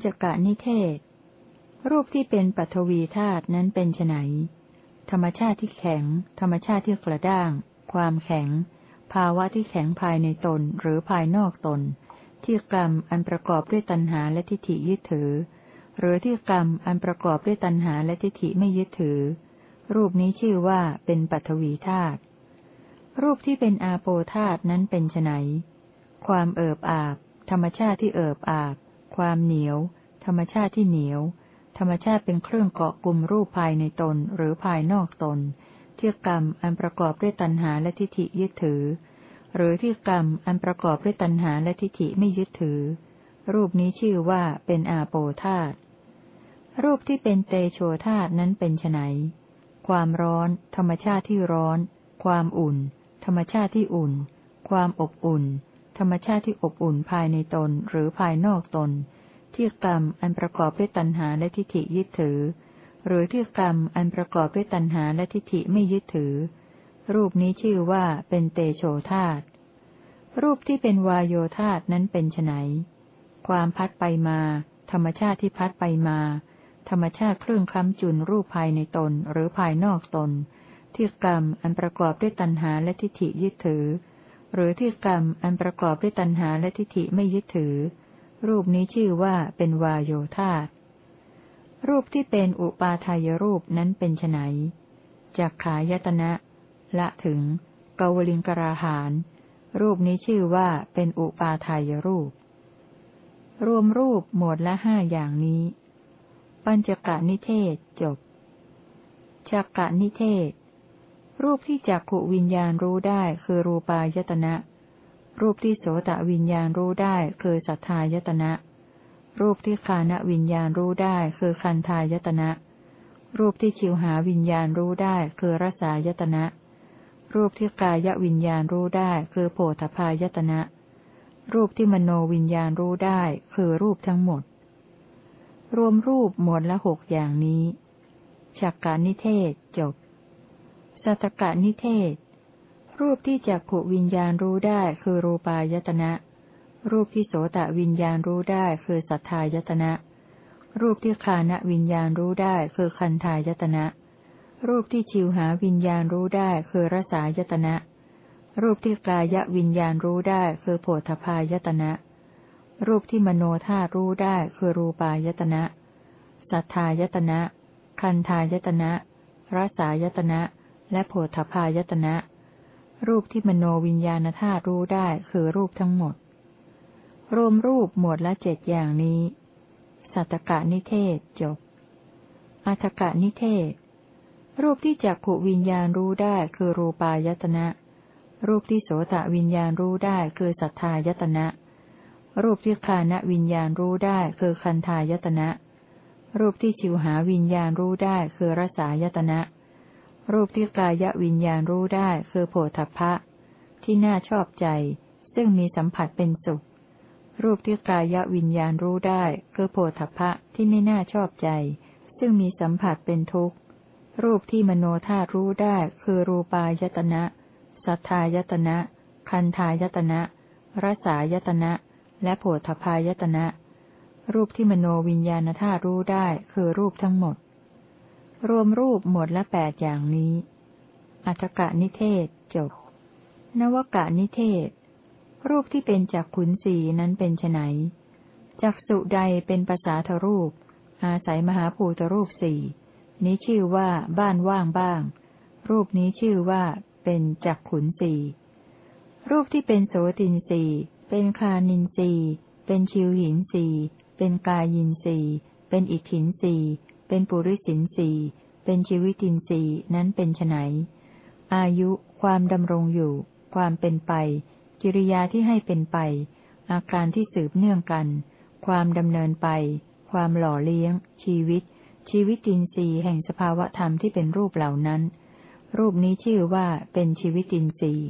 ปัญจกะนิเทศ รูปที่เป็นปัทวีธาตุนั้นเป็นไนธรรมชาติที่แข็ง ธรรมชาติที่กระด้าง ความแข็ง ภาวะที่แข็งภายในตนหรือภายนอกตน ที่กรรมอันประกอบด้วยตัณหาและทิฏฐิยึดถือ หรือที่กรรมอันประกอบด้วยตัณหาและทิฏฐิไม่ยึดถือ รูปนี้ชื่อว่าเป็นปัทวีธาตุรูปที่เป็นอาโปธาตุนั้นเป็นไนความเอิบอาบ ธรรมชาติที่เอิบอาบ ความเหนียว ธรรมชาติที่เหนียว ธรรมชาติเป็นเครื่องเกาะกลุ่มรูปภายในตนหรือภายนอกตน ที่กรรมอันประกอบด้วยตัณหาและทิฏฐิยึดถือ หรือที่กรรมอันประกอบด้วยตัณหาและทิฏฐิไม่ยึดถือ รูปนี้ชื่อว่าเป็นอาโปธาตรูปที่เป็นเตโชธาตนั้นเป็นไนความร้อน ธรรมชาติที่ร้อน ความอุ่น ธรรมชาติที่อุ่น ความอบอุ่น ธรรมชาติที่อบอุ่นภายในตนหรือภายนอกตน ที่กรรมอันประกอบด้วยตัณหาและทิฏฐิยึดถือ หรือที่กรรมอันประกอบด้วยตัณหาและทิฏฐิไม่ยึดถือ รูปนี้ชื่อว่าเป็นเตโชธาตรูปที่เป็นวายโยธาตนั้นเป็นไนความพัดไปมา ธรรมชาติที่พัดไปมา ธรรมชาติเครื่องคล้ำจุนรูปภายในตนหรือภายนอกตน ที่กรรมอันประกอบด้วยตัณหาและทิฏฐิยึดถือ หรือที่กรรมอันประกอบด้วยตัณหาและทิฏฐิไม่ยึดถือ รูปนี้ชื่อว่าเป็นวาโยธาตรูปที่เป็นอุปาทายรูปนั้นเป็นไนจากขายตนะ ละถึงกวลิงกราหานรูปนี้ชื่อว่าเป็นอุปาทายรูป รวมรูปหมดละห้าอย่างนี้ ปัญจกะนิเทศจบจักกะนิเทศ รูปที่จักขวิญญาณรู้ได้คือรูปายตนะ รูปที่โสตวิญญาณรู้ได้คือสัทธายตนะ รูปที่คานวิญญาณรู้ได้คือคันทายตนะ รูปที่ชิวหาวิญญาณรู้ได้คือรสายตนะ รูปที่กายวิญญาณรู้ได้คือโพธพายตนะ รูปที่มโนวิญญาณรู้ได้คือรูปทั้งหมด รวมรูปหมดละหกอย่างนี้ ฉักกานิเทศจบ สัตกานิเทศ รูปที่จักขวิญญาณรู้ได้คือรูปายตนะ รูปที่โสตวิญญาณรู้ได้คือสัทธายตนะ รูปที่คานวิญญาณรู้ได้คือคันธายตนะ รูปที่ชิวหาวิญญาณรู้ได้คือรสายตนะ รูปที่กายวิญญาณรู้ได้คือโผฏพายตนะ รูปที่มโนธารู้ได้คือรูปายตนะ สัทธายตนะ คันธายตนะรสายตนะ และโผฏพายตนะ รูปที่มโนวิญญาณธาตุรู้ได้คือรูปทั้งหมด รวมรูปหมดละเจ็ดอย่างนี้ สัตตกะนิเทศจบอัตกะนิเทศ รูปที่จักขวิญญาณรู้ได้คือรูปายตนะ รูปที่โสตวิญญาณรู้ได้คือสัทธายตนะรูปที่คานวิญญาณรู้ได้คือคันธายตนะ รูปที่ชิวหาวิญญาณรู้ได้คือรสายตนะ รูปที่กายวิญญาณรู้ได้คือโผฏฐะที่น่าชอบใจ ซึ่งมีสัมผัสเป็นสุข รูปที่กายวิญญาณรู้ได้คือโผฏฐะที่ไม่น่าชอบใจ ซึ่งมีสัมผัสเป็นทุกข์ รูปที่มโนธารู้ได้คือรูปายตนะ สัทธายตนะ คันธายตนะรสายตนะ และโผฏฐายตนะ รูปที่มโนวิญญาณธารู้ได้คือรูปทั้งหมด รวมรูปหมดละแปดอย่างนี้ อัตกะนิเทศจบ นวกะนิเทศ รูปที่เป็นจากขุนสีนั้นเป็นไนจักสุใดเป็นภาษาทรูป อาศัยมหาภูตรูปสี่นี้ชื่อว่าบ้านว่างบ้าง รูปนี้ชื่อว่าเป็นจักขุนสีรูปที่เป็นโสตินสีเป็นคานินสีเป็นชิวหินสีเป็นกายินสีเป็นอิทินสี เป็นปุริสินสีเป็นชีวิตินสีนั้นเป็นไนอายุ ความดำรงอยู่ ความเป็นไป กิริยาที่ให้เป็นไป อาการที่สืบเนื่องกัน ความดำเนินไป ความหล่อเลี้ยง ชีวิต ชีวิตินทรีย์แห่งสภาวะธรรมที่เป็นรูปเหล่านั้น รูปนี้ชื่อว่าเป็นชีวิตินทรีย์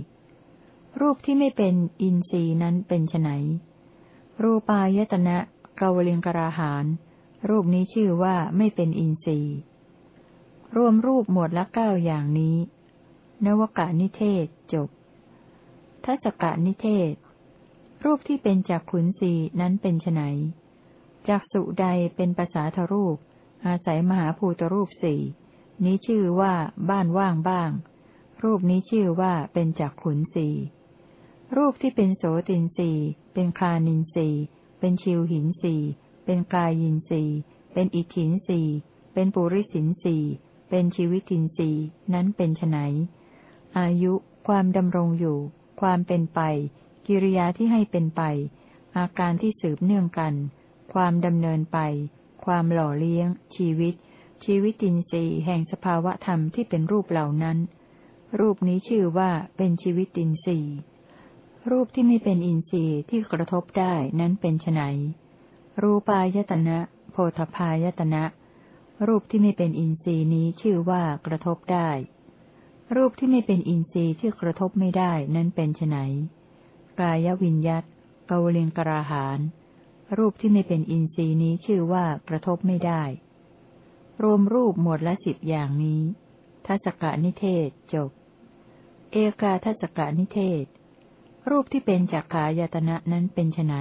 รูปที่ไม่เป็นอินทรีย์นั้นเป็นไนรูปายตนะกาวลิงกราหาน รูปนี้ชื่อว่าไม่เป็นอินทรีย์ รวมรูปหมดละเก้าอย่างนี้ นวกานิเทศจบทัศกานิเทศ รูปที่เป็นจากขุนสีนั้นเป็นไนจากสุใดเป็นภาษาทรูป อาศัยมหาภูตรูปสี่นี้ชื่อว่าบ้านว่างบ้าง รูปนี้ชื่อว่าเป็นจักขุนสีรูปที่เป็นโสตินสีเป็นคานินสีเป็นชิวหินสี เป็นกายินสีเป็นอิทินสีเป็นปุริสินสีเป็นชีวิตินสีนั้นเป็นไนอายุ ความดำรงอยู่ ความเป็นไป กิริยาที่ให้เป็นไป อาการที่สืบเนื่องกัน ความดำเนินไป ความหล่อเลี้ยง ชีวิต ชีวิตินทรีย์แห่งสภาวะธรรมที่เป็นรูปเหล่านั้น รูปนี้ชื่อว่าเป็นชีวิตินทรีย์รูปที่ไม่เป็นอินทรีย์ที่กระทบได้นั้นเป็นไน รูปายตนะ โพธพายตนะ รูปที่ไม่เป็นอินทรีย์นี้ชื่อว่ากระทบได้ รูปที่ไม่เป็นอินทรีย์ที่กระทบไม่ได้นั้นเป็นไนกายวิญยัตกวลิงกราหาน รูปที่ไม่เป็นอินทรีย์นี้ชื่อว่ากระทบไม่ได้ รวมรูปหมวดละสิบอย่างนี้ทัศกะนิเทศจบ เอกาทัศกะนิเทศ รูปที่เป็นจักขายตนะนั้นเป็นไน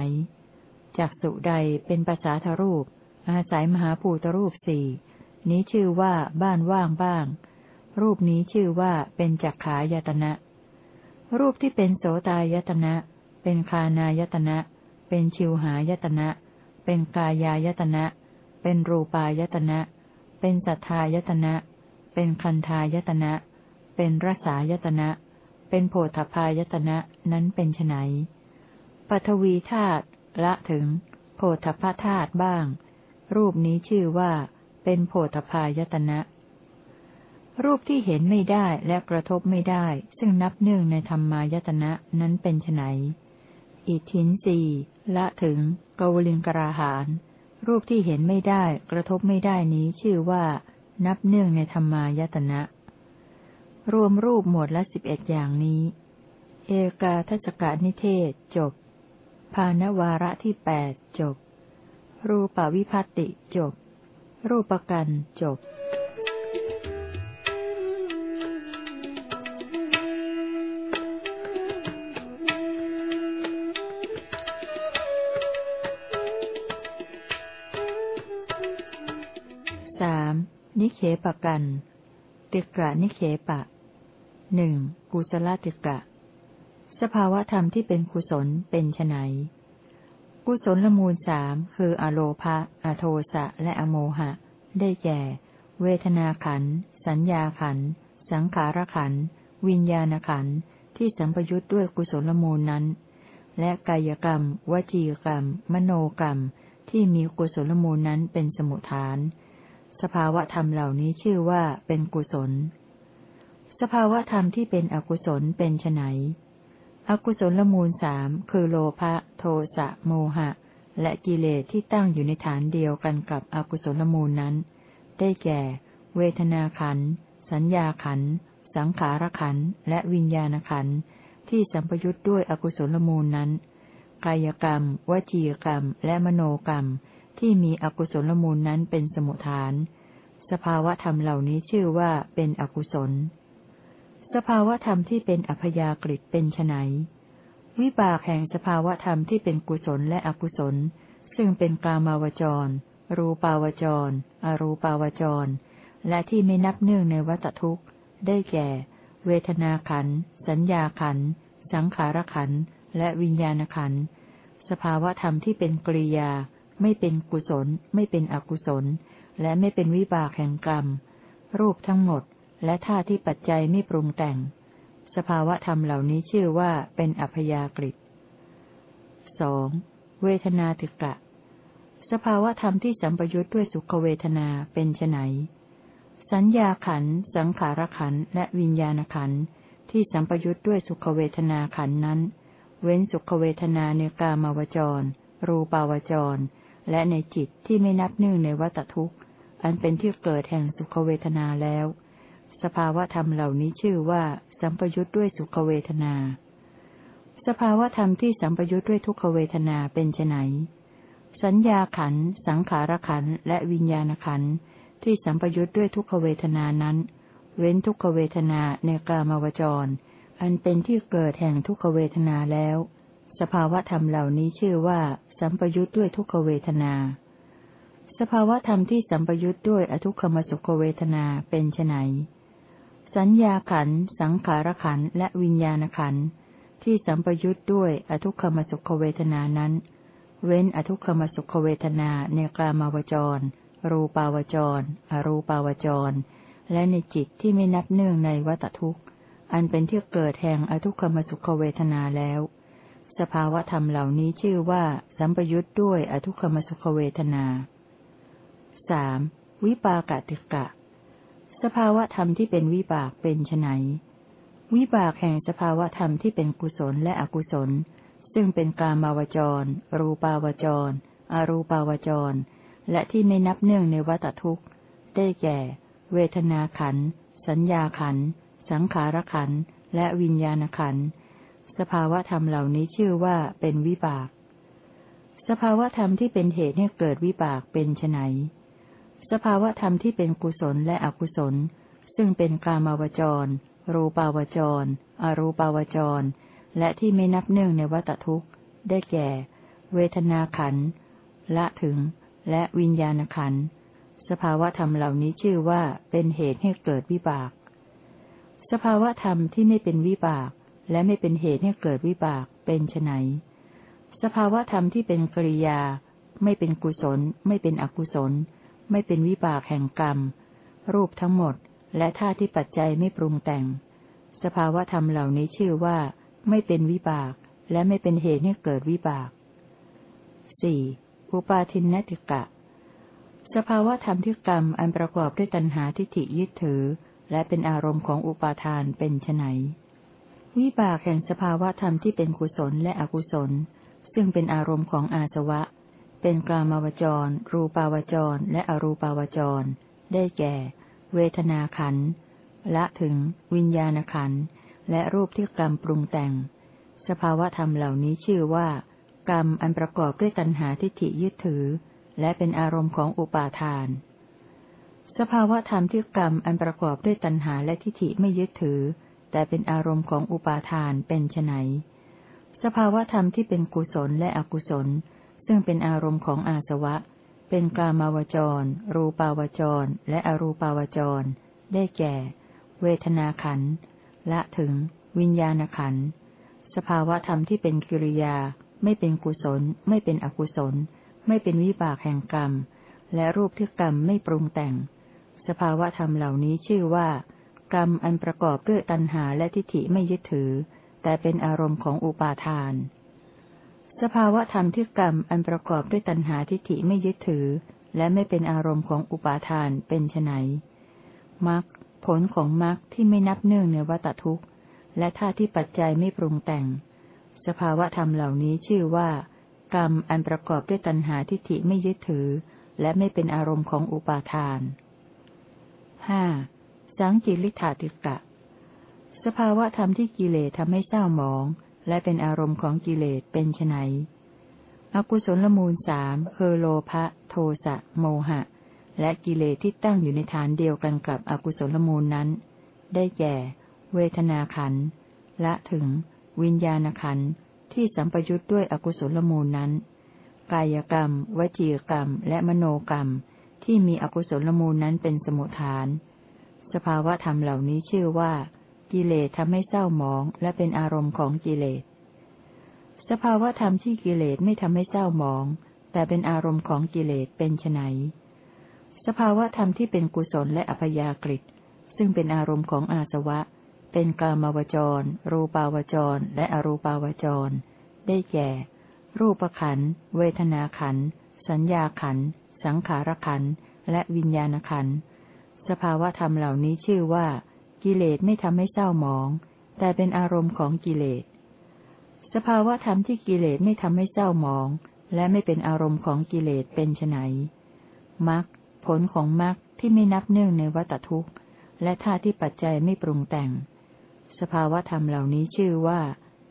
จักสุใดเป็นภาษาทรูป อาศัยมหาภูตรูปสี่นี้ชื่อว่าบ้านว่างบ้าง รูปนี้ชื่อว่าเป็นจักขายตนะ รูปที่เป็นโสตายตนะ เป็นคานายตนะ เป็นชิวหายตนะ เป็นกายายตนะ เป็นรูปายตนะ เป็นสัทธายตนะ เป็นคันธายตนะ เป็นรสายตนะ เป็นโพธพายตนะนั้นเป็นไนปัทวีธาตุ ละถึง โพธพธาตุบ้าง รูปนี้ชื่อว่าเป็นโพธพายตนะ รูปที่เห็นไม่ได้และกระทบไม่ได้ ซึ่งนับเนื่องในธรรมายตนะนั้นเป็นไนอิทินสีละถึงกวลิงกราหาน รูปที่เห็นไม่ได้กระทบไม่ได้นี้ชื่อว่า นับเนื่องในธรรมายตนะ รวมรูปหมวดละสิบเอ็ดอย่างนี้ เอกาทัศกานิเทศจบ ภานวาระที่แปดจบ รูปวิพัติจบ รูปกันจบสามนิเคปกัน ติกะนิเคปะหนึ่งกุศลติกะ สภาวธรรมที่เป็นกุศลเป็นไนกุศลละมูลสามคืออโลภะอโทสะ และอโมหะ ได้แก่ เวทนาขัน สัญญาขัน สังขารขัน วิญญาณขัน ที่สัมปยุทธ์ด้วยกุศลละมูลนั้น และกายกรรม วจีกรรม มโนกรรม ที่มีกุศลมูลนั้นเป็นสมุทฐาน สภาวะธรรมเหล่านี้ชื่อว่าเป็นกุศล สภาวะธรรมที่เป็นอกุศลเป็นไน อกุศลมูลสามคือโลภะโทสะโมหะ และกิเลสที่ตั้งอยู่ในฐานเดียวกันกับอกุศลมูลนั้น ได้แก่ เวทนาขัน สัญญาขัน สังขารขัน และวิญญาณขัน ที่สัมปยุทธ์ด้วยอกุศลมูลนั้น กายกรรม วจีกรรม และมโนกรรม ที่มีอกุศลมูลนั้นเป็นสมุทฐาน สภาวะธรรมเหล่านี้ชื่อว่าเป็นอกุศล สภาวธรรมที่เป็นอัพยากฤิเป็นไนวิบากแห่งสภาวธรรมที่เป็นกุศลและอกุศล ซึ่งเป็นกามาวจร รูปาวจร อรูปาวจร และที่ไม่นับเนื่องในวัตทุกข์ ได้แก่ เวทนาขัน สัญญาขัน สังขารขัน และวิญญาณขัน สภาวธรรมที่เป็นกริยา ไม่เป็นกุศล ไม่เป็นอกุศล และไม่เป็นวิบากแห่งกรรม รูปทั้งหมด และท่าที่ปัจจัยไม่ปรุงแต่ง สภาวะธรรมเหล่านี้ชื่อว่าเป็นอัพยากฤิสองเวทนาติกะ สภาวะธรรมที่สัมปยุทธ์ด้วยสุขเวทนาเป็นไนสัญญาขัน สังขารขัน และวิญญาณขันที่สัมปยุทธ์ด้วยสุขเวทนาขันนั้น เว้นสุขเวทนาเนกามาวจร รูปาวจร และในจิตที่ไม่นับหนึ่งในวัตทุกข์ อันเป็นที่เกิดแห่งสุขเวทนาแล้ว สภาวะธรรมเหล่านี้ชื่อว่า สัมปยุทธ์ด้วยสุขเวทนา สภาวะธรรมที่สัมปยุทธ์ด้วยทุกขเวทนาเป็นไนสัญญาขัน สังขารขัน และวิญญาณขันที่สัมปยุทธ์ด้วยทุกขเวทนานั้น เว้นทุกขเวทนาในกามาวจร อันเป็นที่เกิดแห่งทุกขเวทนาแล้ว สภาวะธรรมเหล่านี้ชื่อว่า สัมปยุทธ์ด้วยทุกขเวทนา สภาวธรรมที่สัมปยุทธ์ด้วยอทุกขมสุขเวทนาเป็นไน สัญญาขัน สังขารขัน และวิญญาณขัน ที่สัมปยุทธ์ด้วยอทุกขมสุขเวทนานั้น เว้นอทุกขมสุขเวทนาในกามาวจร รูปาวจร อรูปาวจร และในจิตที่ไม่นับเนื่องในวัตทุกข์ อันเป็นที่เกิดแห่งอทุกขมสุขเวทนาแล้ว สภาวะธรรมเหล่านี้ชื่อว่าสัมปยุทธ์ด้วยอทุกขมสุขเวทนาสวิปากติกะ สภาวะธรรมที่เป็นวิบากเป็นไนวิบากแห่งสภาวะธรรมที่เป็นกุศลและอกุศล ซึ่งเป็นกามาวจร รูปาวจรอรูปาวจร และที่ไม่นับเนื่องในวัตทุกข์ ได้แก่ เวทนาขัน สัญญาขัน สังขารขัน และวิญญาณขัน สภาวะธรรมเหล่านี้ชื่อว่าเป็นวิบาก สภาวะธรรมที่เป็นเหตุให้เกิดวิบากเป็นไน สภาวธรรมที่เป็นกุศลและอกุศล ซึ่งเป็นกามาวจร รูปาวจร อรูปาวจร และที่ไม่นับเนื่องในวัตทุกข์ ได้แก่ เวทนาขันละถึง และวิญญาณขันสภาวธรรมเหล่านี้ชื่อว่าเป็นเหตุให้เกิดวิบาก สภาวธรรมที่ไม่เป็นวิบาก และไม่เป็นเหตุให้เกิดวิบากเป็นไนสภาวธรรมที่เป็นกริยา ไม่เป็นกุศล ไม่เป็นอกุศล ไม่เป็นวิบากแห่งกรรม รูปทั้งหมด และท่าที่ปัจจัยไม่ปรุงแต่ง สภาวะธรรมเหล่านี้ชื่อว่า ไม่เป็นวิบาก และไม่เป็นเหตุให้เกิดวิบากสี่อุปาทินนติกะ สภาวะธรรมที่กรรมอันประกอบด้วยตัณหาทิฏฐิยึดถือ และเป็นอารมณ์ของอุปาทานเป็นไนวิบากแห่งสภาวะธรรมที่เป็นกุศลและอกุศล ซึ่งเป็นอารมณ์ของอาสวะ เป็นกลามาวจร รูปาวจร และอรูปาวจร ได้แก่ เวทนาขันละถึง วิญญาณขันและรูปที่กรรมปรุงแต่ง สภาวธรรมเหล่านี้ชื่อว่า กรรมอันประกอบด้วยตัณหาทิฏฐิยึดถือ และเป็นอารมณ์ของอุปาทาน สภาวธรรมที่กรรมอันประกอบด้วยตัณหาและทิฏฐิไม่ยึดถือ แต่เป็นอารมณ์ของอุปาทานเป็นไนสภาวธรรมที่เป็นกุศลและอกุศล ซึ่งเป็นอารมณ์ของอาสวะ เป็นกามาวจร รูปาวจร และอรูปาวจร ได้แก่ เวทนาขันละถึง วิญญาณขันสภาวะธรรมที่เป็นกิริยา ไม่เป็นกุศล ไม่เป็นอกุศล ไม่เป็นวิบากแห่งกรรม และรูปที่กรรมไม่ปรุงแต่ง สภาวะธรรมเหล่านี้ชื่อว่า กรรมอันประกอบด้วยตัณหาและทิฏฐิไม่ยึดถือ แต่เป็นอารมณ์ของอุปาทาน สภาวะธรรมที่กรรมอันประกอบด้วยตัณหาทิฏฐิไม่ยึดถือ และไม่เป็นอารมณ์ของอุปาทานเป็นไนมรรคผลของมรรคที่ไม่นับเนื่องในวัตทุกข์ และท่าที่ปัจจัยไม่ปรุงแต่ง สภาวะธรรมเหล่านี้ชื่อว่า กรรมอันประกอบด้วยตัณหาทิฏฐิไม่ยึดถือ และไม่เป็นอารมณ์ของอุปาทานห้าสังกิริธาติกะ สภาวะธรรมที่กิเลสทำให้เศร้าหมอง และเป็นอารมณ์ของกิเลสเป็นไนอกุศลมูลสามคือโลภะโทสะโมหะ และกิเลสที่ตั้งอยู่ในฐานเดียวกันกับอกุศลมูลนั้น ได้แก่ เวทนาขันละถึง วิญญาณขันที่สัมปยุทธ์ด้วยอกุศลมูลนั้น กายกรรม วจีกรรม และมโนกรรม ที่มีอกุศลมูลนั้นเป็นสมุทฐาน สภาวะธรรมเหล่านี้ชื่อว่า กิเลสทำให้เศร้าหมอง และเป็นอารมณ์ของกิเลส สภาวะธรรมที่กิเลสไม่ทำให้เศร้าหมอง แต่เป็นอารมณ์ของกิเลสเป็นไนสภาวะธรรมที่เป็นกุศลและอัพยากฤิซึ่งเป็นอารมณ์ของอาสวะ เป็นกามาวจร รูปาวจร และอรูปาวจร ได้แก่ รูปขัน เวทนาขัน สัญญาขัน สังขารขัน และวิญญาณขัน สภาวะธรรมเหล่านี้ชื่อว่า กิเลสไม่ทำให้เศร้าหมอง แต่เป็นอารมณ์ของกิเลส สภาวะธรรมที่กิเลสไม่ทำให้เศร้าหมอง และไม่เป็นอารมณ์ของกิเลสเป็นไนมรรคผลของมรรคที่ไม่นับเนื่องในวัตทุกข์ และท่าที่ปัจจัยไม่ปรุงแต่ง สภาวะธรรมเหล่านี้ชื่อว่า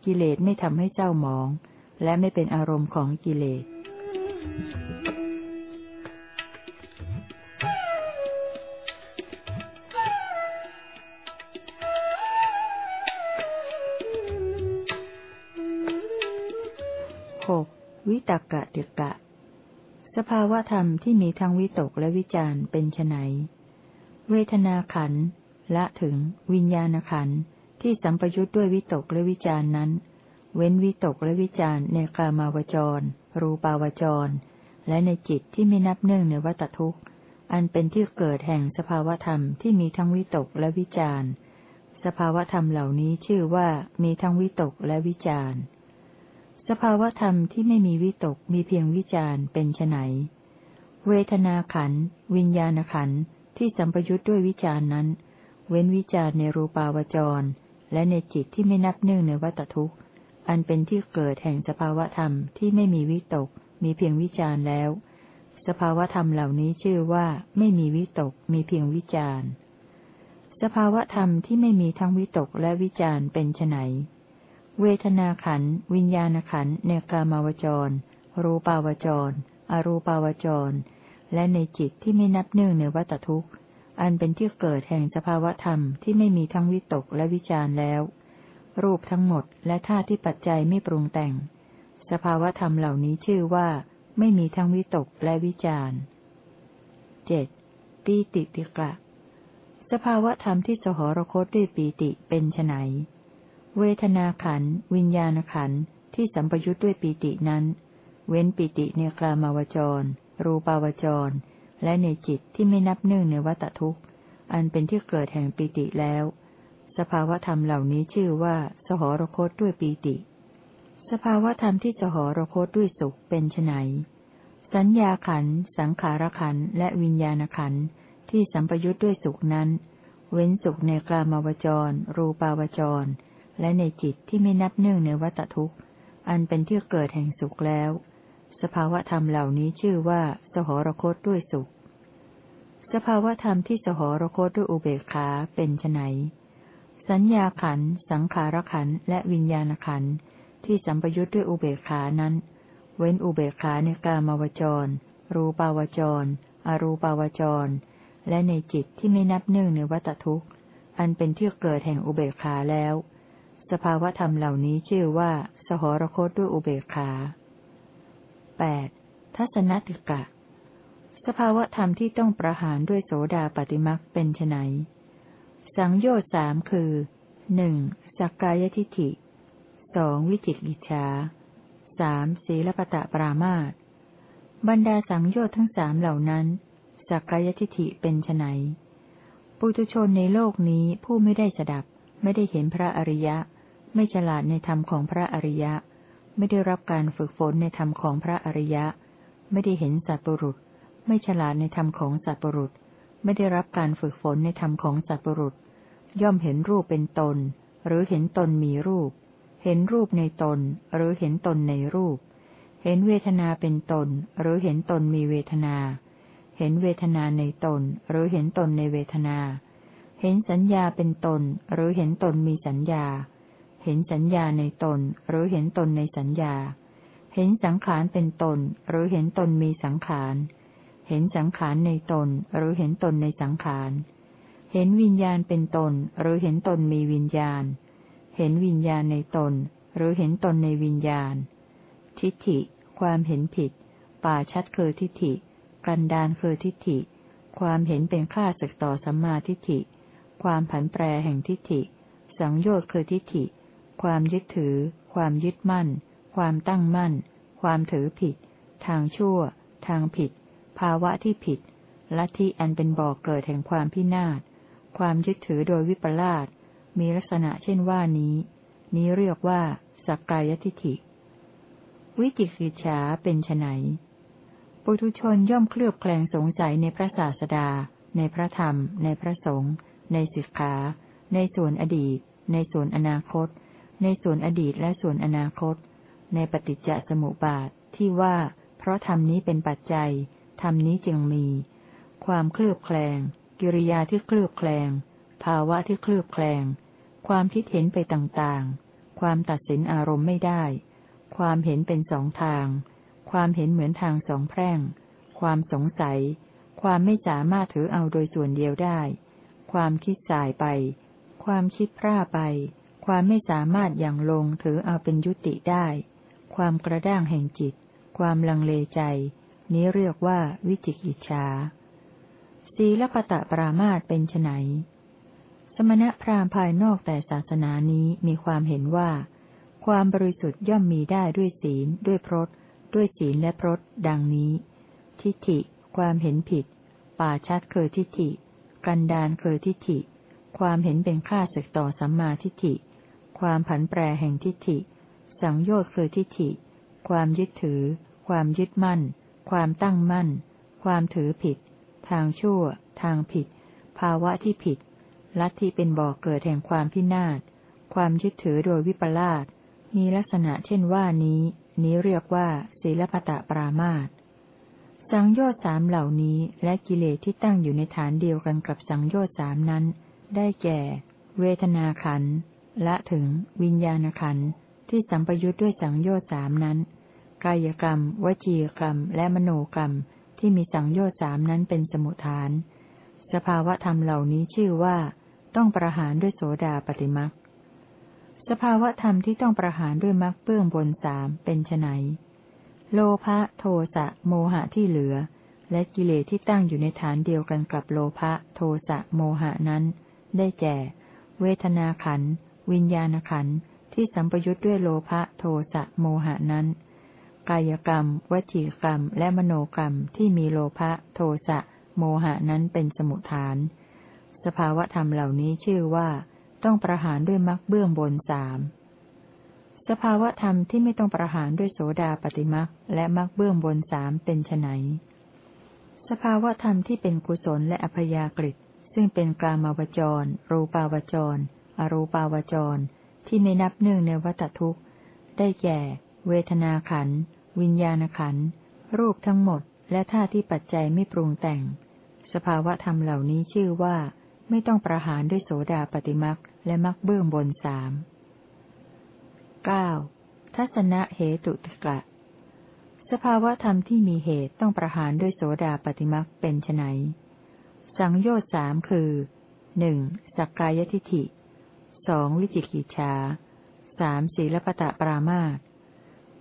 กิเลสไม่ทำให้เศร้าหมอง และไม่เป็นอารมณ์ของกิเลสหก วิตกะเดกะ สภาวธรรมที่มีทั้งวิตกและวิจารเป็นไนเวทนาขันละถึง วิญญาณขันที่สัมปยุทธ์ด้วยวิตกและวิจารนั้น เว้นวิตกและวิจารในกามาวจร รูปาวจร และในจิตที่ไม่นับเนื่องในวัตทุกข์อันเป็นที่เกิดแห่งสภาวธรรมที่มีทั้งวิตกและวิจารสภาวธรรมเหล่านี้ชื่อว่ามีทั้งวิตกและวิจาร สภาวธรรมที่ไม่มีวิตกมีเพียงวิจารเป็นไนเวทนาขัน วิญญาณขันที่สัมปยุทธ์ด้วยวิจารนั้น เว้นวิจารในรูปาวจร และในจิตที่ไม่นับเนื่องในวัตทุกข์ อันเป็นที่เกิดแห่งสภาวธรรมที่ไม่มีวิตก มีเพียงวิจารแล้ว สภาวธรรมเหล่านี้ชื่อว่าไม่มีวิตก มีเพียงวิจารสภาวธรรมที่ไม่มีทั้งวิตกและวิจารเป็นไฉน เวทนาขัน วิญญาณขันในกามาวจร รูปาวจร อรูปาวจร และในจิตที่ไม่นับเนื่องในวัตทุกข์ อันเป็นที่เกิดแห่งสภาวธรรมที่ไม่มีทั้งวิตกและวิจารแล้ว รูปทั้งหมดและธาตุที่ปัจจัยไม่ปรุงแต่ง สภาวธรรมเหล่านี้ชื่อว่า ไม่มีทั้งวิตกและวิจารเจ็ดปีติติกะ สภาวธรรมที่สหรคตด้วยปีติเป็นไน เวทนาขัน วิญญาณขันที่สัมปยุทธ์ด้วยปีตินั้น เว้นปีติเนกลามาวจร รูปาวจร และในจิตที่ไม่นับเนื่องในวัตทุกข์ อันเป็นที่เกิดแห่งปีติแล้ว สภาวธรรมเหล่านี้ชื่อว่า สหรคตด้วยปีติ สภาวธรรมที่สหรคตด้วยสุขเป็นไนสัญญาขัน สังขารขัน และวิญญาณขันที่สัมปยุทธ์ด้วยสุขนั้น เว้นสุขในกลามาวจร รูปาวจร และในจิตที่ไม่นับเนื่องในวัตทุกข์ อันเป็นที่เกิดแห่งสุขแล้ว สภาวธรรมเหล่านี้ชื่อว่าสหรคตด้วยสุข สภาวธรรมที่สหรคตด้วยอุเบกขาเป็นไนสัญญาขัน สังขารขัน และวิญญาณขันที่สัมปยุทธ์ด้วยอุเบกขานั้น เว้นอุเบกขาในกามาวจร รูปาวจร อรูปาวจร และในจิตที่ไม่นับเนื่องในวัตทุกข์ อันเป็นที่เกิดแห่งอุเบกขาแล้ว สภาวธรรมเหล่านี้ชื่อว่า สหรคตด้วยอุเบกขา 8. ทัศนติกะ สภาวธรรมที่ต้องประหารด้วยโสดาปฏิมักเป็นไนสังโยชน์สามคือหนึ่งสักกายทิฏฐิสองวิจิตกิจฉาสามศีลปตะปรามาตบรรดาสังโยชน์ทั้งสามเหล่านั้น สักกายทิฏฐิเป็นไนปุถุชนในโลกนี้ผู้ไม่ได้สดับไม่ได้เห็นพระอริยะ ไม่ฉลาดในธรรมของพระอริยะ ไม่ได้รับการฝึกฝนในธรรมของพระอริยะ ไม่ได้เห็นสัตว์ปรุษ ไม่ฉลาดในธรรมของสัตว์ปรุษ ไม่ได้รับการฝึกฝนในธรรมของสัตว์ปรุษ ย่อมเห็นรูปเป็นตน หรือเห็นตนมีรูป เห็นรูปในตน หรือเห็นตนในรูป เห็นเวทนาเป็นตน หรือเห็นตนมีเวทนา เห็นเวทนาในตน หรือเห็นตนในเวทนา เห็นสัญญาเป็นตน หรือเห็นตนมีสัญญา ห็นสัญญาในตน หรือเห็นตนในสัญญา เห็นสังขารเป็นตน หรือเห็นตนมีสังขาร เห็นสังขารในตน หรือเห็นตนในสังขาร เห็นวิญญาณเป็นตน หรือเห็นตนมีวิญญาณ เห็นวิญญาณในตน หรือเห็นตนในวิญญาณ ทิฏฐิ ความเห็นผิด ป่าชัดคือทิฏฐิ กันดานคือทิฏฐิ ความเห็นเป็นข้าศึกต่อสัมมาทิฏฐิ ความผันแปรแห่งทิฏฐิ สังโยชน์คือทิฏฐิ ความยึดถือ ความยึดมั่น ความตั้งมั่น ความถือผิด ทางชั่ว ทางผิด ภาวะที่ผิด ลัทธิอันเป็นบ่อกเกิดแห่งความพินาศ ความยึดถือโดยวิปลาส มีลักษณะเช่นว่านี้ นี้เรียกว่า สักกายทิฐิ วิจิกิจฉาเป็นไนปุถุชนย่อมเคลือบแคลงสงสัยในพระศาสดา ในพระธรรม ในพระสงฆ์ ในสิกขา ในส่วนอดีต ในส่วนอนาคต ในส่วนอดีตและส่วนอนาคต ในปฏิจจสมุปบาทที่ว่า เพราะธรรมนี้เป็นปัจจัยธรรมนี้จึงมี ความเคลือบแคลง กิริยาที่เคลือบแคลง ภาวะที่เคลือบแคลง ความคิดเห็นไปต่างๆ ความตัดสินอารมณ์ไม่ได้ ความเห็นเป็นสองทาง ความเห็นเหมือนทางสองแพร่ง ความสงสัย ความไม่สามารถถือเอาโดยส่วนเดียวได้ ความคิดสายไป ความคิดพร่าไป ความไม่สามารถอย่างลงถือเอาเป็นยุติได้ ความกระด้างแห่งจิต ความลังเลใจ นี้เรียกว่าวิจิกิจฉาศีลปตะปรามาตเป็นไนสมณะพราหมณ์ภายนอกแต่ศาสนานี้มีความเห็นว่า ความบริสุทธิ์ย่อมมีได้ด้วยศีล ด้วยพรตด้วยศีลและพรตดังนี้ ทิฏฐิ ความเห็นผิด ป่าชัดเคยทิฏฐิ กันดานเคยทิฏฐิ ความเห็นเป็นค่าศึกต่อสัมมาทิฏฐิ ความผันแปรแห่งทิฏฐิ สังโยชน์เคยทิฏฐิ ความยึดถือ ความยึดมั่น ความตั้งมั่น ความถือผิด ทางชั่ว ทางผิด ภาวะที่ผิด ลัทธิเป็นบ่อกเกิดแห่งความพินาศ ความยึดถือโดยวิปลาส มีลักษณะเช่นว่านี้ นี้เรียกว่า ศีลปตะปรามาตสังโยชน์สามเหล่านี้และกิเลสที่ตั้งอยู่ในฐานเดียวกันกับสังโยชน์สามนั้น ได้แก่ เวทนาขัน ละถึงวิญญาณขันธ์ที่สัมปยุทธ์ด้วยสังโยชน์สามนั้น กายกรรม วจีกรรม และมโนกรรมที่มีสังโยชน์สามนั้นเป็นสมุทฐาน สภาวะธรรมเหล่านี้ชื่อว่า ต้องประหารด้วยโสดาปฏิมักสภาวะธรรมที่ต้องประหารด้วยมรรคเบื้องบนสามเป็นไนโลภะโทสะโมหะที่เหลือ และกิเลสที่ตั้งอยู่ในฐานเดียวกันกับโลภะโทสะโมหะนั้น ได้แก่ เวทนาขันธ์ วิญญาณขันธ์ที่สัมปยุทธ์ด้วยโลภะโทสะโมหะนั้น กายกรรม วจีกรรม และมโนกรรมที่มีโลภะโทสะโมหะนั้นเป็นสมุทฐาน สภาวะธรรมเหล่านี้ชื่อว่า ต้องประหารด้วยมรรคเบื้องบนสามสภาวะธรรมที่ไม่ต้องประหารด้วยโสดาปฏิมรรคและมรรคเบื้องบนสามเป็นไนสภาวะธรรมที่เป็นกุศลและอัพยากฤิซึ่งเป็นกลามาวจร รูปาวจร อรูปาวจร ที่ไม่นับหนึ่งในวัตทุกข์ ได้แก่ เวทนาขัน วิญญาณขัน รูปทั้งหมด และท่าที่ปัจจัยไม่ปรุงแต่ง สภาวะธรรมเหล่านี้ชื่อว่า ไม่ต้องประหารด้วยโสดาปฏิมักและมักเบื้องบนสามเก้าทัศนะเหตุตกะ สภาวะธรรมที่มีเหตุต้องประหารด้วยโสดาปฏิมักเป็นไนสังโยชน์สามคือหนึ่งสักกายทิฐิ สองวิจิกิจชาสามศีลปตะปรามาต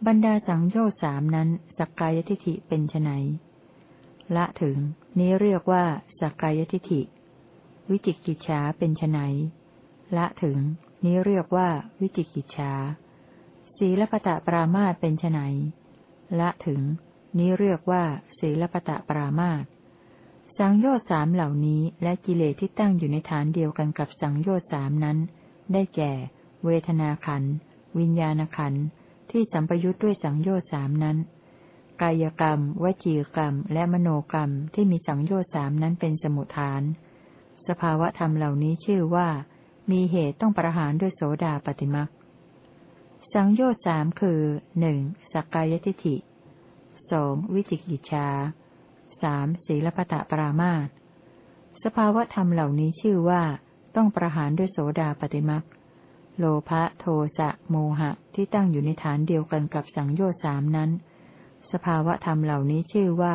บรรดาสังโยชน์สามนั้น สักกายทิฐิเป็นไนละถึง นี้เรียกว่า สักกายทิฐิ วิจิกิจฉาเป็นไนละถึง นี้เรียกว่า วิจิกิจฉาศีลปตะปรามาตเป็นไนละถึง นี้เรียกว่า ศีลปตะปรามาตสังโยชน์สามเหล่านี้และกิเลสที่ตั้งอยู่ในฐานเดียวกันกับสังโยชน์สามนั้น ได้แก่ เวทนาขัน วิญญาณขัน ที่สัมปยุทธ์ด้วยสังโยชน์สามนั้น กายกรรม วจีกรรม และมโนกรรมที่มีสังโยชน์สามนั้นเป็นสมุทฐาน สภาวะธรรมเหล่านี้ชื่อว่า มีเหตุต้องประหารด้วยโสดาปฏิมักสังโยชน์สามคือหนึ่งสักกายทิฐิสองวิจิกิจชาสามศีลปตะปรามาตสภาวะธรรมเหล่านี้ชื่อว่า ต้องประหารด้วยโสดาปฏิมักโลภะโทสะโมหะที่ตั้งอยู่ในฐานเดียวกันกับสังโยชน์สามนั้น สภาวะธรรมเหล่านี้ชื่อว่า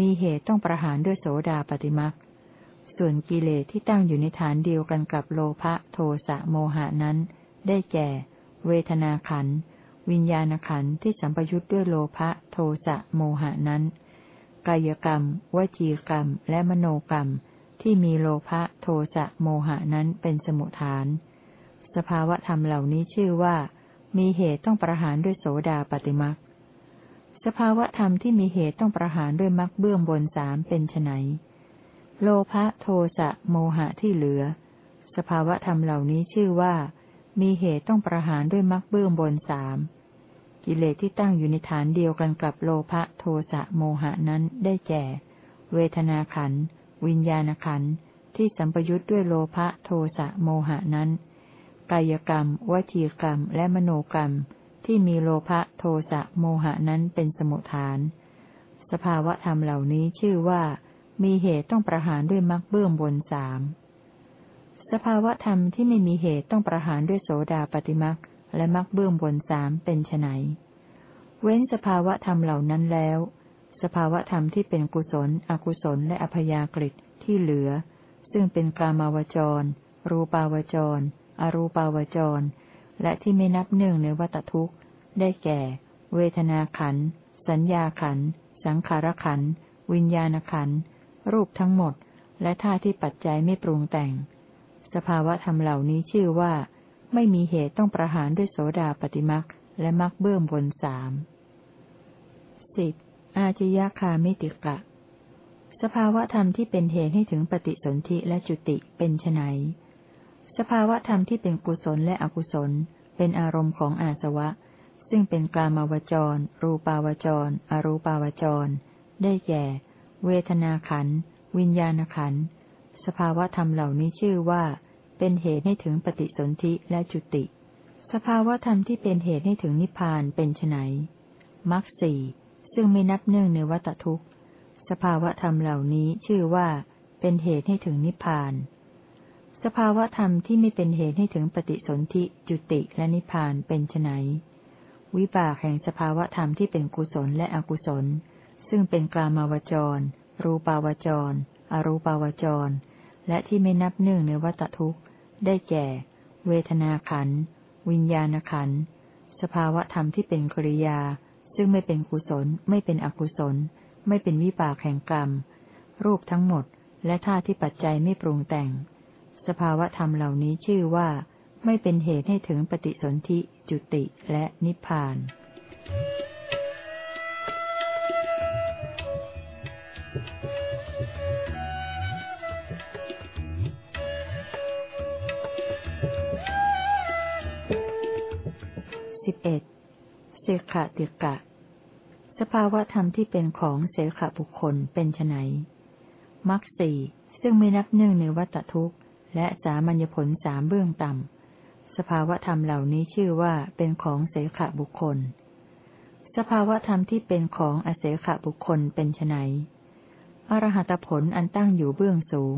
มีเหตุต้องประหารด้วยโสดาปฏิมักส่วนกิเลสที่ตั้งอยู่ในฐานเดียวกันกับโลภะโทสะโมหะนั้น ได้แก่ เวทนาขัน วิญญาณขันที่สัมปยุทธ์ด้วยโลภะโทสะโมหะนั้น กายกรรม วจีกรรม และมโนกรรม ที่มีโลภะโทสะโมหะนั้นเป็นสมุทฐาน สภาวะธรรมเหล่านี้ชื่อว่า มีเหตุต้องประหารด้วยโสดาปฏิมักสภาวะธรรมที่มีเหตุต้องประหารด้วยมักเบื้องบนสามเป็นไนโลภะโทสะโมหะที่เหลือ สภาวะธรรมเหล่านี้ชื่อว่า มีเหตุต้องประหารด้วยมรรคเบื้องบนสามกิเลสที่ตั้งอยู่ในฐานเดียวกันกับโลภะโทสะโมหะนั้นได้แก่ เวทนาขันธ วิญญาณขันธ์ที่สัมปยุทธ์ด้วยโลภะโทสะโมหะนั้น กายกรรม วจีกรรม และมโนกรรม ที่มีโลภะโทสะโมหะนั้นเป็นสมุทฐาน สภาวะธรรมเหล่านี้ชื่อว่า มีเหตุต้องประหารด้วยมรรคเบื้องบนสามสภาวะธรรมที่ไม่มีเหตุต้องประหารด้วยโสดาปฏิมรรคและมรรคเบื้องบนสามเป็นไนเว้นสภาวะธรรมเหล่านั้นแล้ว สภาวธรรมที่เป็นกุศล อกุศล และอภยากฤิที่เหลือ ซึ่งเป็นกามาวจร รูปาวจร อรูปาวจร และที่ไม่นับหนึ่งในวัตทุกข์ ได้แก่ เวทนาขัน สัญญาขัน สังขารขัน วิญญาณขัน รูปทั้งหมด และธาที่ปัจจัยไม่ปรุงแต่ง สภาวะธรรมเหล่านี้ชื่อว่า ไม่มีเหตุต้องประหารด้วยโสดาปฏิมักและมักเบื้องบนสามสิบ อาจยคามิติกะ สภาวะธรรมที่เป็นเหตุให้ถึงปฏิสนธิและจุติเป็นไนสภาวะธรรมที่เป็นกุศลและอกุศล เป็นอารมณ์ของอาสวะ ซึ่งเป็นกลามาวจร รูปาวจร อรูปาวจร ได้แก่ เวทนาขัน วิญญาณขัน สภาวะธรรมเหล่านี้ชื่อว่า เป็นเหตุให้ถึงปฏิสนธิและจุติ สภาวะธรรมที่เป็นเหตุให้ถึงนิพพานเป็นไนมรรคสี่ ซึ่งไม่นับเนื่องในวัตทุกข์ สภาวะธรรมเหล่านี้ชื่อว่า เป็นเหตุให้ถึงนิพพาน สภาวะธรรมที่ไม่เป็นเหตุให้ถึงปฏิสนธิจุติและนิพพานเป็นไนวิบากแห่งสภาวะธรรมที่เป็นกุศลและอกุศล ซึ่งเป็นกลามาวจร รูปาวจร อรูปาวจร และที่ไม่นับเนื่องในวัตทุกข์ ได้แก่ เวทนาขัน วิญญาณขัน สภาวะธรรมที่เป็นกริยา ซึ่งไม่เป็นกุศล ไม่เป็นอกุศล ไม่เป็นวิบากแห่งกรรม รูปทั้งหมด และท่าที่ปัจจัยไม่ปรุงแต่ง สภาวะธรรมเหล่านี้ชื่อว่า ไม่เป็นเหตุให้ถึงปฏิสนธิ จุติและนิพพานสิบ เสขติกะ สภาวะธรรมที่เป็นของเสขบุคคลเป็นไนมรสี่ซึ่งไม่นับเนื่องในวัตทุกข์ และสามัญญผลสามเบื้องต่ำ สภาวะธรรมเหล่านี้ชื่อว่าเป็นของเสขบุคคล สภาวะธรรมที่เป็นของอเสขบุคคลเป็นไนอรหัตผลอันตั้งอยู่เบื้องสูง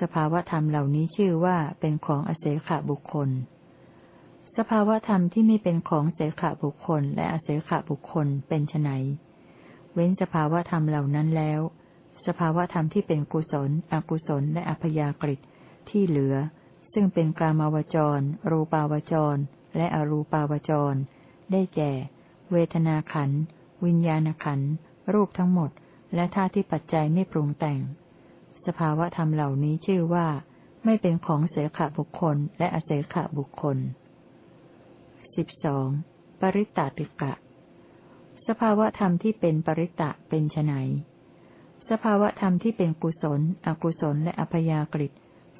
สภาวะธรรมเหล่านี้ชื่อว่าเป็นของอเสขบุคคล สภาวธรรมที่ไม่เป็นของเสขบุคคลและอเสขบุคคลเป็นไนเว้นสภาวธรรมเหล่านั้นแล้ว สภาวธรรมที่เป็นกุศล อกุศล และอัพยากฤิที่เหลือ ซึ่งเป็นกามาวจร รูปาวจร และอรูปาวจร ได้แก่ เวทนาขัน วิญญาณขัน รูปทั้งหมด และธาตุที่ปัจจัยไม่ปรุงแต่ง สภาวธรรมเหล่านี้ชื่อว่า ไม่เป็นของเสขบุคคล และอเสขบุคคล สิบสองปริตตติกะ สภาวะธรรมที่เป็นปริตะเป็นไนสภาวะธรรมที่เป็นกุศล อกุศลและอพยากฤิ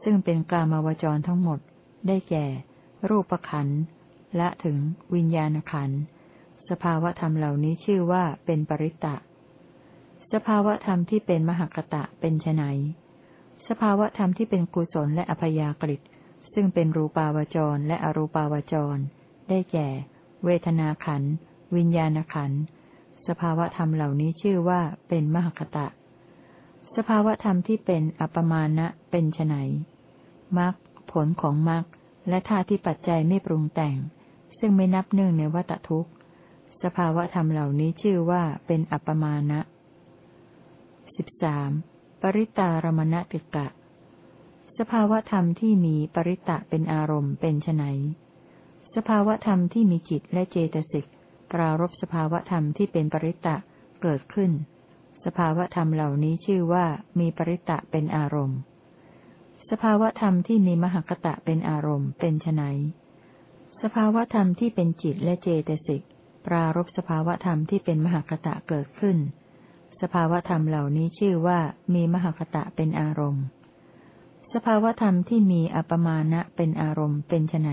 ซึ่งเป็นกามาวจรทั้งหมด ได้แก่ รูปขันละถึงวิญญาณขันสภาวะธรรมเหล่านี้ชื่อว่าเป็นปริตะ สภาวะธรรมที่เป็นมหกตะเป็นไนสภาวะธรรมที่เป็นกุศลและอพยากฤิซึ่งเป็นรูปาวจรและอรูปาวจร ได้แก่ เวทนาขัน วิญญาณขัน สภาวะธรรมเหล่านี้ชื่อว่าเป็นมหคตะ สภาวะธรรมที่เป็นอัปมาณะเป็นไนมรรคผลของมรรคและธาตุที่ปัจจัยไม่ปรุงแต่ง ซึ่งไม่นับหนึ่งในวัตทุกข์ สภาวะธรรมเหล่านี้ชื่อว่าเป็นอัปมาณะสิบสามปริตารมณติกะ สภาวะธรรมที่มีปริตะเป็นอารมณ์เป็นไน สภาวธรรมที่มีจิตและเจตสิกปรารบสภาวธรรมที่เป็นปริตะเกิดขึ้น สภาวธรรมเหล่านี้ชื่อว่ามีปริตะเป็นอารมณ์ สภาวธรรมที่มีมหคตะเป็นอารมณ์เป็นไนสภาวธรรมที่เป็นจิตและเจตสิกปรารบสภาวธรรมที่เป็นมหคตะเกิดขึ้น สภาวธรรมเหล่านี้ชื่อว่ามีมหคตะเป็นอารมณ์ สภาวธรรมที่มีอปมาณะเป็นอารมณ์เป็นไน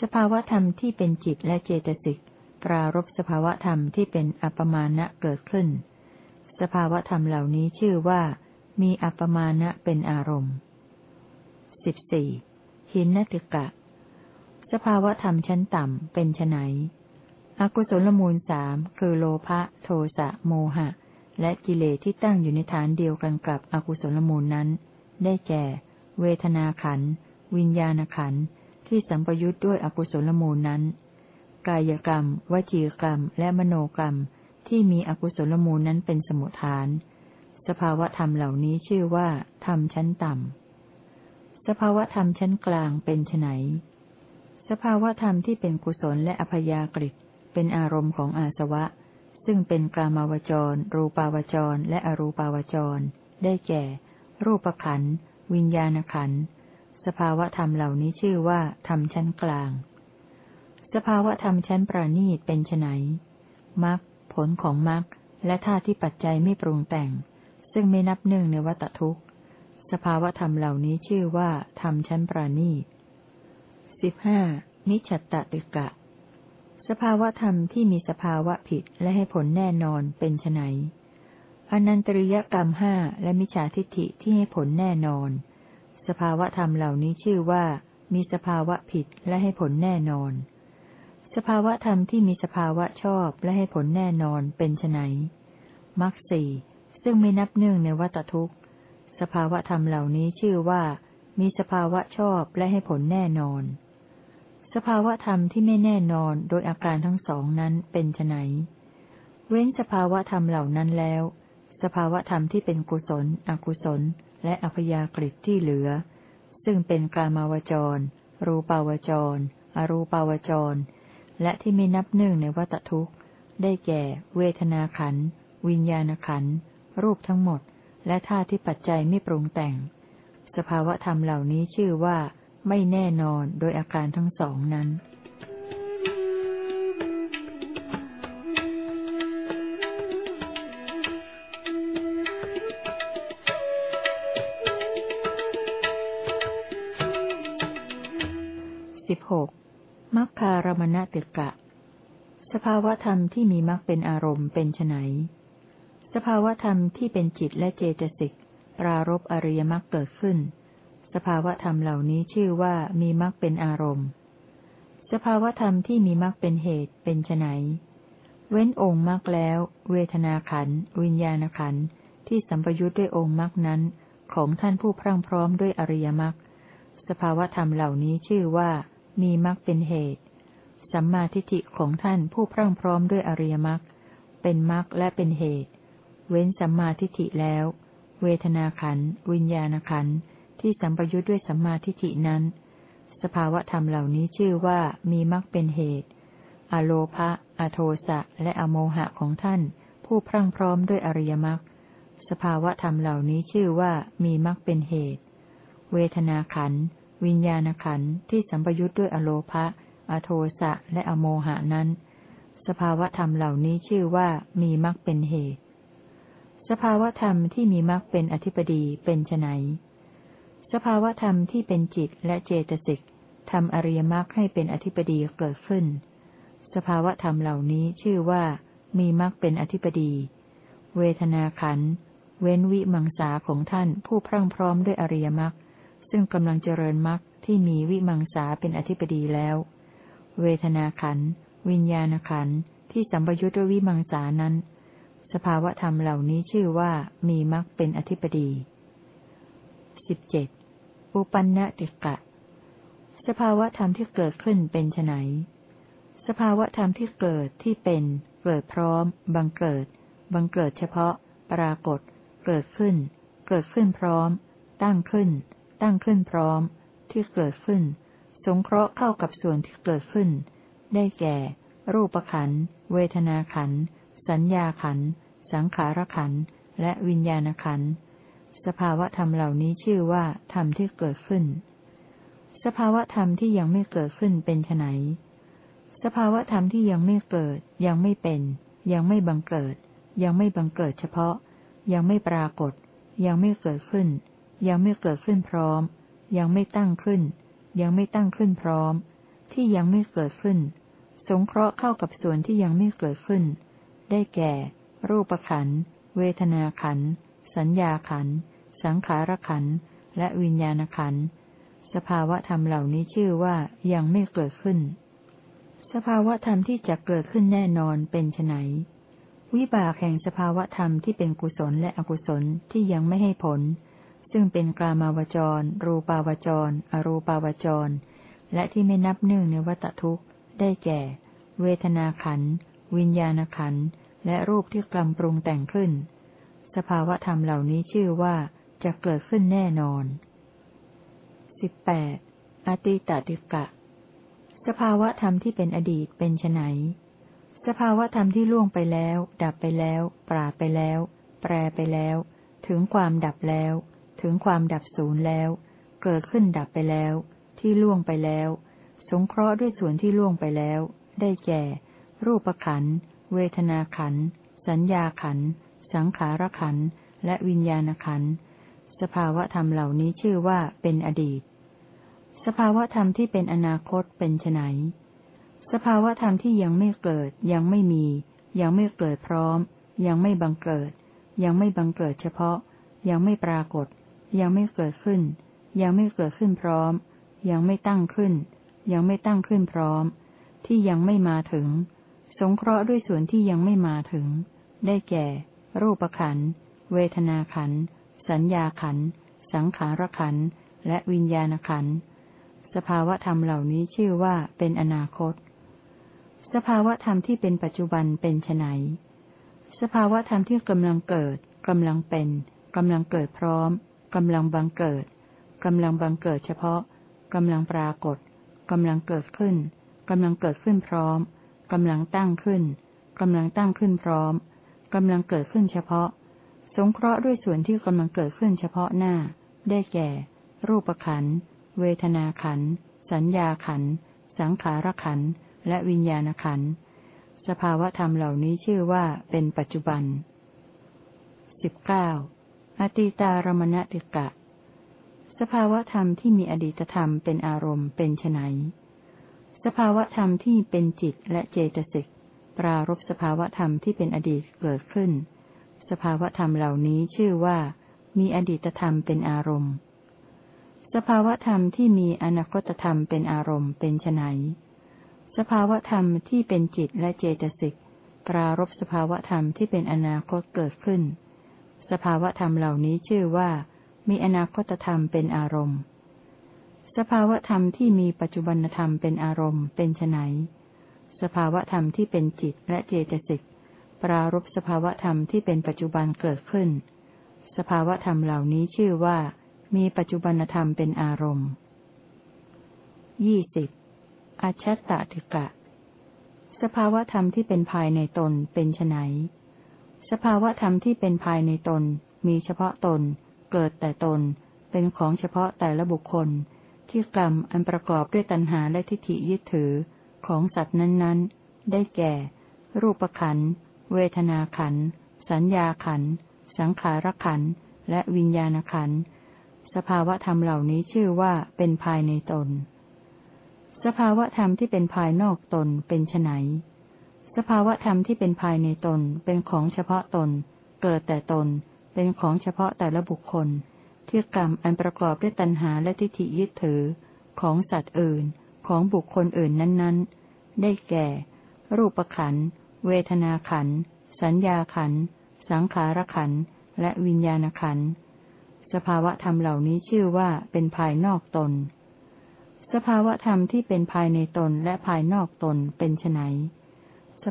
สภาวธรรมที่เป็นจิตและเจตสิก ปรารบสภาวธรรมที่เป็นอัปมาณะเกิดขึ้น สภาวธรรมเหล่านี้ชื่อว่า มีอัปมาณะเป็นอารมณ์สิบสี่หินนติกะ สภาวธรรมชั้นต่ำเป็นไนอกุศลมูลสามคือโลภะโทสะโมหะ และกิเลสที่ตั้งอยู่ในฐานเดียวกันกับอกุศลมูลนั้น ได้แก่ เวทนาขันวิญญาณขันธ์ ที่สัมปยุทธ์ด้วยอกุศลมูลนั้น กายกรรม วจีกรรม และมโนกรรมที่มีอกุศลมูลนั้นเป็นสมุทฐาน สภาวธรรมเหล่านี้ชื่อว่าธรรมชั้นต่ำ สภาวธรรมชั้นกลางเป็นไนสภาวธรรมที่เป็นกุศลและอภยากฤิเป็นอารมณ์ของอาสวะ ซึ่งเป็นกามาวจร รูปาวจร และอรูปาวจร ได้แก่ รูปขัน วิญญาณขันธ์ สภาวะธรรมเหล่านี้ชื่อว่าธรรมชั้นกลาง สภาวะธรรมชั้นประณีตเป็นไนมรรคผลของมรรคและธาตุที่ปัจจัยไม่ปรุงแต่ง ซึ่งไม่นับหนึ่งในวัตทุกข์ สภาวะธรรมเหล่านี้ชื่อว่าธรรมชั้นประณีตสิบห้านิจฉตติกะ สภาวะธรรมที่มีสภาวะผิดและให้ผลแน่นอนเป็นไนอนันตริยกรรมห้าและมิจฉาทิฏฐิที่ให้ผลแน่นอน สภาวะธรรมเหล่านี้ชื่อว่า มีสภาวะผิดและให้ผลแน่นอน สภาวะธรรมที่มีสภาวะชอบและให้ผลแน่นอนเป็นไนมรรคสี่ซึ่งไม่นับเนื่องในวัตทุกข์ สภาวะธรรมเหล่านี้ชื่อว่า มีสภาวะชอบและให้ผลแน่นอน สภาวะธรรมที่ไม่แน่นอนโดยอาการทั้งสองนั้นเป็นไนเว้นสภาวะธรรมเหล่านั้นแล้ว สภาวธรรมที่เป็นกุศล อกุศล และอพยากฤิที่เหลือ ซึ่งเป็นกามาวจร รูปาวจร อรูปาวจร และที่ไม่นับหนึ่งในวัตทุกข์ ได้แก่ เวทนาขัน วิญญาณขัน รูปทั้งหมด และธาตุที่ปัจจัยไม่ปรุงแต่ง สภาวะธรรมเหล่านี้ชื่อว่า ไม่แน่นอนโดยอาการทั้งสองนั้น บหกมัคคารมณติกะ สภาวธรรมที่มีมรรคเป็นอารมณ์เป็นไนสภาวธรรมที่เป็นจิตและเจตสิก ปรารบอริยมรรคเกิดขึ้น สภาวธรรมเหล่านี้ชื่อว่ามีมรรคเป็นอารมณ์ สภาวธรรมที่มีมรรคเป็นเหตุเป็นไนเว้นองค์มรรคแล้ว เวทนาขันวิญญาณขันที่สัมปยุทธ์ด้วยองค์มรรคนั้น ของท่านผู้พรั่งพร้อมด้วยอริยมรรคสภาวธรรมเหล่านี้ชื่อว่า มีมรรคเป็นเหตุ สัมมาทิฏฐิของท่านผู้พรั่งพร้อมด้วยอริยมรรคเป็นมรรคและเป็นเหตุ เว้นสัมมาทิฏฐิแล้ว เวทนาขันวิญญาณขันที่สัมปยุทธ์ด้วยสัมมาทิฏฐินั้น สภาวะธรรมเหล่านี้ชื่อว่ามีมรรคเป็นเหตุ อโลภะอโทสะและอโมหะของท่าน ผู้พรั่งพร้อมด้วยอริยมรรคสภาวะธรรมเหล่านี้ชื่อว่ามีมรรคเป็นเหตุ เวทนาขัน วิญญาณขันธ์ที่สัมปยุทธ์ด้วยอโลภะ อโทสะ และอโมหะนั้น สภาวธรรมเหล่านี้ชื่อว่ามีมรรคเป็นเหตุ สภาวธรรมที่มีมรรคเป็นอธิปดีเป็นไนสภาวธรรมที่เป็นจิตและเจตสิกทำอริยมรรคให้เป็นอธิปดีเกิดขึ้น สภาวธรรมเหล่านี้ชื่อว่ามีมรรคเป็นอธิปดี เวทนาขัน เว้นวิมังสาของท่านผู้พรั่งพร้อมด้วยอริยมรรค ซึ่งกำลังเจริญมรรคที่มีวิมังสาเป็นอธิปดีแล้ว เวทนาขัน วิญญาณขันที่สัมปยุทธด้วยวิมังสานั้น สภาวะธรรมเหล่านี้ชื่อว่ามีมรรคเป็นอธิปดีสิบเจ็ดอุปันนติกะ สภาวะธรรมที่เกิดขึ้นเป็นไนสภาวะธรรมที่เกิดที่เป็น เกิดพร้อม บังเกิด บังเกิดเฉพาะ ปรากฏ เกิดขึ้น เกิดขึ้นพร้อม ตั้งขึ้น ตั้งขึ้นพร้อม ที่เกิดขึ้น สงเคราะห์เข้ากับส่วนที่เกิดขึ้น ได้แก่ รูปขัน เวทนาขัน สัญญาขัน สังขารขัน และวิญญาณขัน สภาวะธรรมเหล่านี้ชื่อว่าธรรมที่เกิดขึ้น สภาวะธรรมที่ยังไม่เกิดขึ้นเป็นไนสภาวะธรรมที่ยังไม่เกิด ยังไม่เป็น ยังไม่บังเกิด ยังไม่บังเกิดเฉพาะ ยังไม่ปรากฏ ยังไม่เกิดขึ้น ยังไม่เกิดขึ้นพร้อม ยังไม่ตั้งขึ้น ยังไม่ตั้งขึ้นพร้อม ที่ยังไม่เกิดขึ้น สงเคราะห์เข้ากับส่วนที่ยังไม่เกิดขึ้น ได้แก่ รูปขัน เวทนาขัน สัญญาขัน สังขารขัน และวิญญาณขัน สภาวะธรรมเหล่านี้ชื่อว่ายังไม่เกิดขึ้น สภาวะธรรมที่จะเกิดขึ้นแน่นอนเป็นไนวิบากแห่งสภาวะธรรมที่เป็นกุศลและอกุศลที่ยังไม่ให้ผล ซึ่งเป็นกลามาวจร รูปาวจร อรูปาวจร และที่ไม่นับหนึ่งในวัตทุกข์ ได้แก่ เวทนาขัน วิญญาณขัน และรูปที่กลัมปรุงแต่งขึ้น สภาวะธรรมเหล่านี้ชื่อว่าจะเกิดขึ้นแน่นอนสิบแปดอติตติกะ สภาวะธรรมที่เป็นอดีตเป็นไนสสภาวธรรมที่ล่วงไปแล้ว ดับไปแล้ว ปราไปแล้ว แปรไปแล้ว ถึงความดับแล้ว ถึงความดับศูนย์แล้ว เกิดขึ้นดับไปแล้ว ที่ล่วงไปแล้ว สงเคราะห์ด้วยส่วนที่ล่วงไปแล้ว ได้แก่ รูปขันธ์เวทนาขันธ์สัญญาขันธ์สังขารขันธ์และวิญญาณขันธ์สภาวะธรรมเหล่านี้ชื่อว่าเป็นอดีต สภาวะธรรมที่เป็นอนาคตเป็นไนสภาวะธรรมที่ยังไม่เกิด ยังไม่มี ยังไม่เกิดพร้อม ยังไม่บังเกิด ยังไม่บังเกิดเฉพาะ ยังไม่ปรากฏ ยังไม่เกิดขึ้น ยังไม่เกิดขึ้นพร้อม ยังไม่ตั้งขึ้น ยังไม่ตั้งขึ้นพร้อม ที่ยังไม่มาถึง สงเคราะห์ด้วยส่วนที่ยังไม่มาถึง ได้แก่ รูปขันธ์เวทนาขันธ์สัญญาขันธ์สังขารขันธ์และวิญญาณขันธ์สภาวะธรรมเหล่านี้ชื่อว่าเป็นอนาคต สภาวะธรรมที่เป็นปัจจุบันเป็นไนสภาวะธรรมที่กำลังเกิดกำลังเป็นกำลังเกิดพร้อม กำลังบังเกิดกำลังบังเกิดเฉพาะกำลังปรากฏกำลังเกิดขึ้นกำลังเกิดขึ้นพร้อมกำลังตั้งขึ้นกำลังตั้งขึ้นพร้อมกำลังเกิดขึ้นเฉพาะ สงเคราะห์ด้วยส่วนที่กำลังเกิดขึ้นเฉพาะหน้า ได้แก่ รูปขันเวทนาขันสัญญาขันสังขารขันและวิญญาณขันสภาวะธรรมเหล่านี้ชื่อว่าเป็นปัจจุบันสิบเก้า อติตารมณติกะ สภาวธรรมที่มีอดีตธรรมเป็นอารมณ์เป็นไนสภาวธรรมที่เป็นจิตและเจตสิก ปรารบสภาวธรรมที่เป็นอดีตเกิดขึ้น สภาวธรรมเหล่านี้ชื่อว่า มีอดีตธรรมเป็นอารมณ์ สภาวธรรมที่มีอนาคตธรรมเป็นอารมณ์เป็นไนสภาวธรรมที่เป็นจิตและเจตสิก ปรารบสภาวธรรมที่เป็นอนาคตเกิดขึ้น สภาวธรรมเหล่านี้ชื่อว่า มีอนาคตธรรมเป็นอารมณ์ สภาวธรรมที่มีปัจจุบันธรรมเป็นอารมณ์ เป็นไนสภาวธรรมที่เป็นจิตและเจตสิก ปรารบสภาวธรรมที่เป็นปัจจุบันเกิดขึ้น สภาวธรรมเหล่านี้ชื่อว่า มีปัจจุบันธรรมเป็นอารมณ์ยี่สิบอัจฉตติกะ สภาวธรรมที่เป็นภายในตนเป็นไน สภาวธรรมที่เป็นภายในตน มีเฉพาะตน เกิดแต่ตน เป็นของเฉพาะแต่ละบุคคล ที่กรรมอันประกอบด้วยตัณหาและทิฏฐิยึดถือ ของสัตว์นั้นๆ ได้แก่ รูปขัน เวทนาขัน สัญญาขัน สังขารขัน และวิญญาณขัน สภาวธรรมเหล่านี้ชื่อว่าเป็นภายในตน สภาวธรรมที่เป็นภายนอกตนเป็นไน สภาวธรรมที่เป็นภายในตน เป็นของเฉพาะตน เกิดแต่ตน เป็นของเฉพาะแต่ละบุคคล ที่กรรมอันประกอบด้วยตัณหาและทิฏฐิยึดถือ ของสัตว์อื่น ของบุคคลอื่นนั้น ๆ ได้แก่ รูปขัน เวทนาขัน สัญญาขัน สังขารขัน และวิญญาณขัน สภาวธรรมเหล่านี้ชื่อว่าเป็นภายนอกตน สภาวธรรมที่เป็นภายในตนและภายนอกตนเป็นไน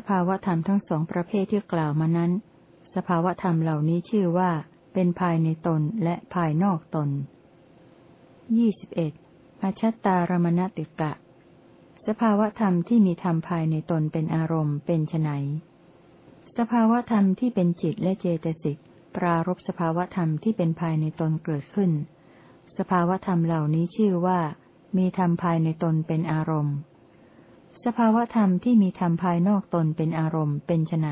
สภาวธรรมทั้งสองประเภทที่กล่าวมานั้น สภาวธรรมเหล่านี้ชื่อว่า เป็นภายในตนและภายนอกตนยี่สิบเอ็ดอชัตตารมณติกะ สภาวธรรมที่มีธรรมภายในตนเป็นอารมณ์เป็นไนสภาวธรรมที่เป็นจิตและเจตสิก ปรารบสภาวธรรมที่เป็นภายในตนเกิดขึ้น สภาวธรรมเหล่านี้ชื่อว่า มีธรรมภายในตนเป็นอารมณ์ ภาวธรรมที่มีธรรมภายนอกตนเป็นอารมณ์เป็นไน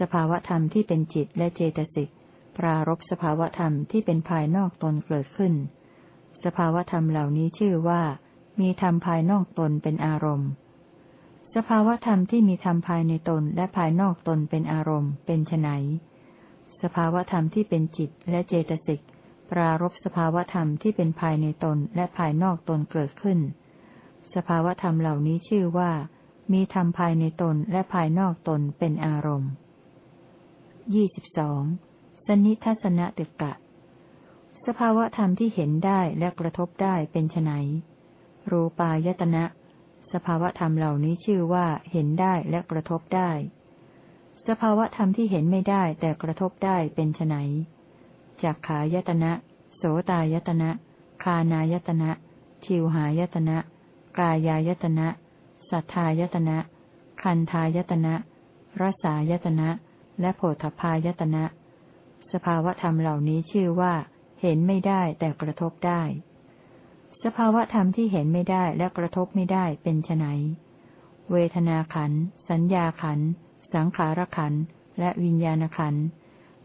สภาวธรรมที่เป็นจิตและเจตสิกปรารบสภาวธรรมที่เป็นภายนอกตนเกิดขึ้น สภาวธรรมเหล่านี้ชื่อว่า มีธรรมภายนอกตนเป็นอารมณ์ สภาวธรรมที่มีธรรมภายในตนและภายนอกตนเป็นอารมณ์ เป็นไนสภาวธรรมที่เป็นจิตและเจตสิกปรารบสภาวธรรมที่เป็นภายในตนและภายนอกตนเกิดขึ้น สภาวธรรมเหล่านี้ชื่อว่า มีธรรมภายในตนและภายนอกตนเป็นอารมณ์ยี่สิบสองสนิทัศนตึกะ สภาวธรรมที่เห็นได้และกระทบได้เป็นไนรูปายตนะ สภาวธรรมเหล่านี้ชื่อว่าเห็นได้และกระทบได้ สภาวธรรมที่เห็นไม่ได้แต่กระทบได้เป็นไนจักขายตนะ โสตายตนะ คานายตนะ ชิวหายตนะ กายายตนะ สัทธายตนะ คันทายตนะ รสายตนะ และโผฏพายตนะ สภาวธรรมเหล่านี้ชื่อว่า เห็นไม่ได้แต่กระทบได้ สภาวธรรมที่เห็นไม่ได้และกระทบไม่ได้เป็นไนเวทนาขัน สัญญาขัน สังขารขัน และวิญญาณขัน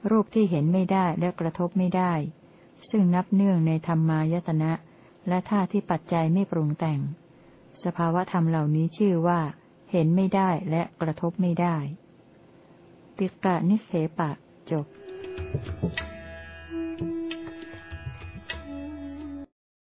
รูปที่เห็นไม่ได้และกระทบไม่ได้ ซึ่งนับเนื่องในธรรมายตนะและท่าที่ปัจจัยไม่ปรุงแต่ง สภาวธรรมเหล่านี้ชื่อว่า เห็นไม่ได้และกระทบไม่ได้ ติกะนิเสปะจบ Thank you.